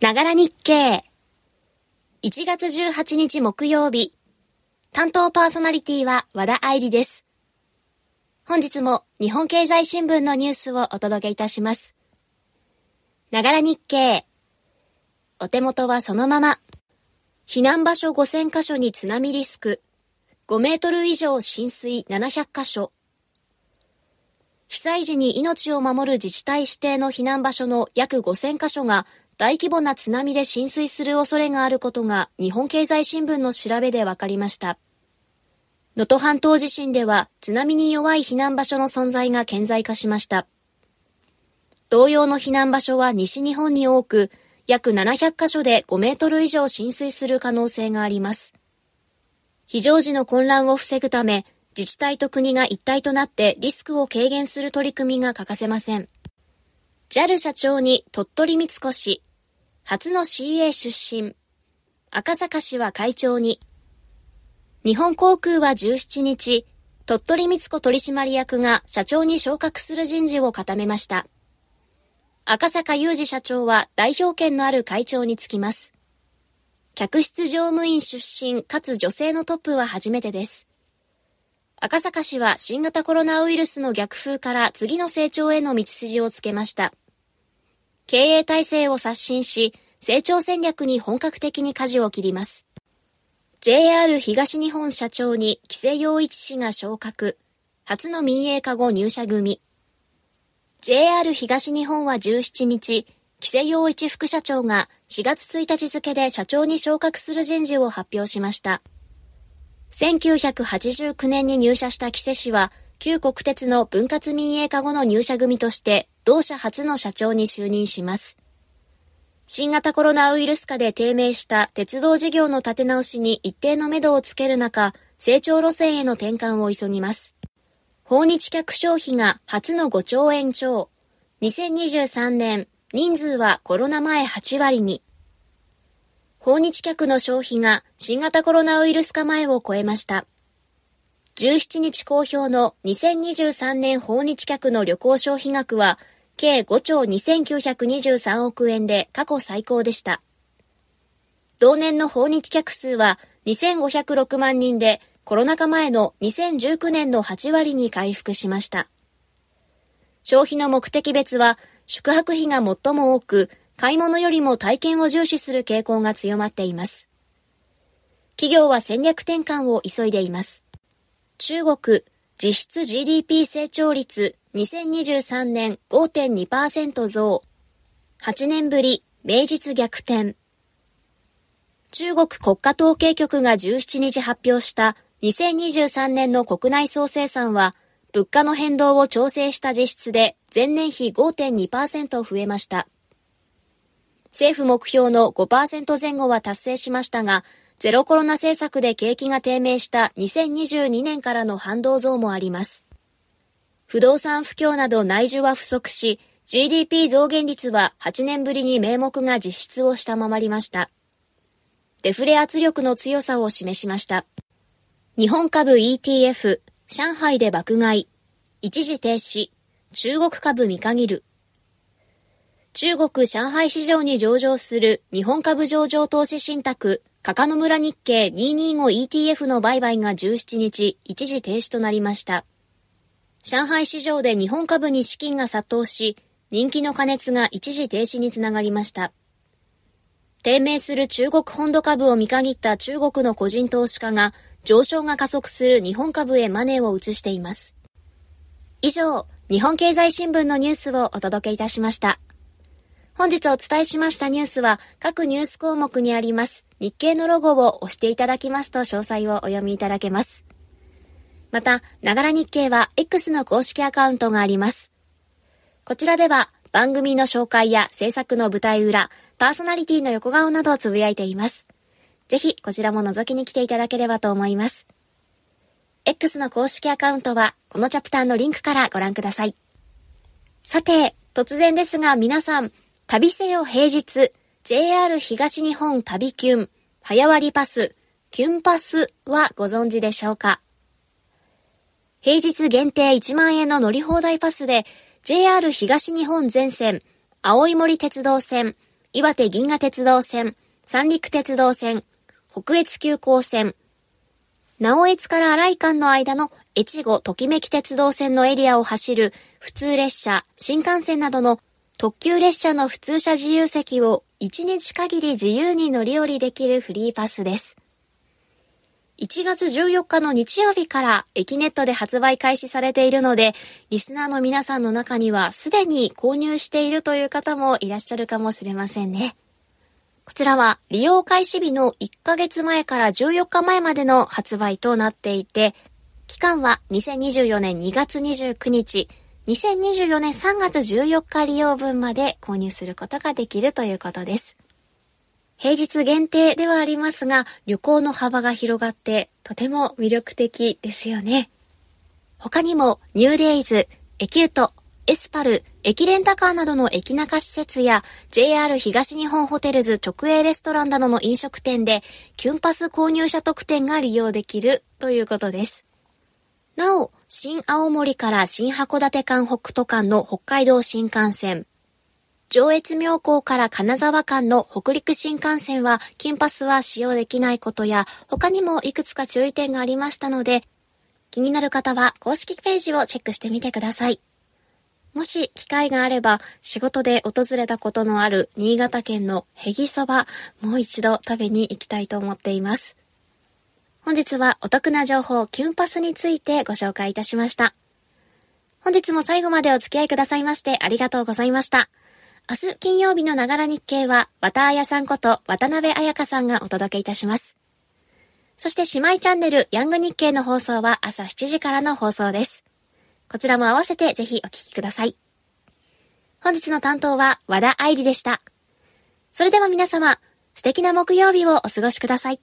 ながら日経。1月18日木曜日。担当パーソナリティは和田愛理です。本日も日本経済新聞のニュースをお届けいたします。ながら日経。お手元はそのまま。避難場所5000カ所に津波リスク。5メートル以上浸水700カ所。被災時に命を守る自治体指定の避難場所の約5000カ所が大規模な津波で浸水する恐れがあることが日本経済新聞の調べで分かりました。能登半島地震では津波に弱い避難場所の存在が顕在化しました。同様の避難場所は西日本に多く、約700カ所で5メートル以上浸水する可能性があります。非常時の混乱を防ぐため、自治体と国が一体となってリスクを軽減する取り組みが欠かせません。JAL 社長に鳥取三越、初の CA 出身。赤坂氏は会長に。日本航空は17日、鳥取光子取締役が社長に昇格する人事を固めました。赤坂雄二社長は代表権のある会長につきます。客室乗務員出身かつ女性のトップは初めてです。赤坂氏は新型コロナウイルスの逆風から次の成長への道筋をつけました。経営体制を刷新し、成長戦略に本格的に舵を切ります。JR 東日本社長に木瀬洋一氏が昇格。初の民営化後入社組。JR 東日本は17日、木瀬洋一副社長が4月1日付で社長に昇格する人事を発表しました。1989年に入社した木瀬氏は、旧国鉄の分割民営化後の入社組として同社初の社長に就任します。新型コロナウイルス下で低迷した鉄道事業の立て直しに一定の目処をつける中、成長路線への転換を急ぎます。訪日客消費が初の5兆円超。2023年、人数はコロナ前8割に。訪日客の消費が新型コロナウイルス化前を超えました。17日公表の2023年訪日客の旅行消費額は、計5兆2923億円で過去最高でした。同年の訪日客数は2506万人で、コロナ禍前の2019年の8割に回復しました。消費の目的別は、宿泊費が最も多く、買い物よりも体験を重視する傾向が強まっています。企業は戦略転換を急いでいます。中国実質 GDP 成長率2023年5.2%増。8年ぶり、名実逆転。中国国家統計局が17日発表した2023年の国内総生産は、物価の変動を調整した実質で前年比5.2%増えました。政府目標の5%前後は達成しましたが、ゼロコロナ政策で景気が低迷した2022年からの反動増もあります。不動産不況など内需は不足し、GDP 増減率は8年ぶりに名目が実質を下回りました。デフレ圧力の強さを示しました。日本株 ETF、上海で爆買い、一時停止、中国株見限る。中国上海市場に上場する日本株上場投資信託カカノ村日経 225ETF の売買が17日、一時停止となりました。上海市場で日本株に資金が殺到し、人気の加熱が一時停止につながりました。低迷する中国本土株を見限った中国の個人投資家が上昇が加速する日本株へマネーを移しています。以上、日本経済新聞のニュースをお届けいたしました。本日お伝えしましたニュースは各ニュース項目にあります日経のロゴを押していただきますと詳細をお読みいただけます。また、ながら日経は X の公式アカウントがあります。こちらでは番組の紹介や制作の舞台裏、パーソナリティの横顔などをつぶやいています。ぜひこちらも覗きに来ていただければと思います。X の公式アカウントはこのチャプターのリンクからご覧ください。さて、突然ですが皆さん、旅せよ平日、JR 東日本旅キュン、早割パス、キュンパスはご存知でしょうか？平日限定1万円の乗り放題パスで、JR 東日本全線、青い森鉄道線、岩手銀河鉄道線、三陸鉄道線、北越急行線、直江津から荒井間の間の越後ときめき鉄道線のエリアを走る普通列車、新幹線などの特急列車の普通車自由席を1日限り自由に乗り降りできるフリーパスです。1月14日の日曜日から駅ネットで発売開始されているので、リスナーの皆さんの中にはすでに購入しているという方もいらっしゃるかもしれませんね。こちらは利用開始日の1ヶ月前から14日前までの発売となっていて、期間は2024年2月29日、2024年3月14日利用分まで購入することができるということです。平日限定ではありますが、旅行の幅が広がってとても魅力的ですよね。他にも、ニューデイズ、エキュート、エスパル、駅レンタカーなどの駅中施設や JR 東日本ホテルズ直営レストランなどの飲食店でキュンパス購入者特典が利用できるということです。なお、新青森から新函館間北斗間の北海道新幹線、上越妙高から金沢間の北陸新幹線は、金パスは使用できないことや、他にもいくつか注意点がありましたので、気になる方は公式ページをチェックしてみてください。もし機会があれば、仕事で訪れたことのある新潟県のヘギそば、もう一度食べに行きたいと思っています。本日はお得な情報、キュンパスについてご紹介いたしました。本日も最後までお付き合いくださいましてありがとうございました。明日金曜日のながら日経は、綿あやさんこと渡辺彩香さんがお届けいたします。そして姉妹チャンネルヤング日経の放送は朝7時からの放送です。こちらも合わせてぜひお聞きください。本日の担当は和田愛理でした。それでは皆様、素敵な木曜日をお過ごしください。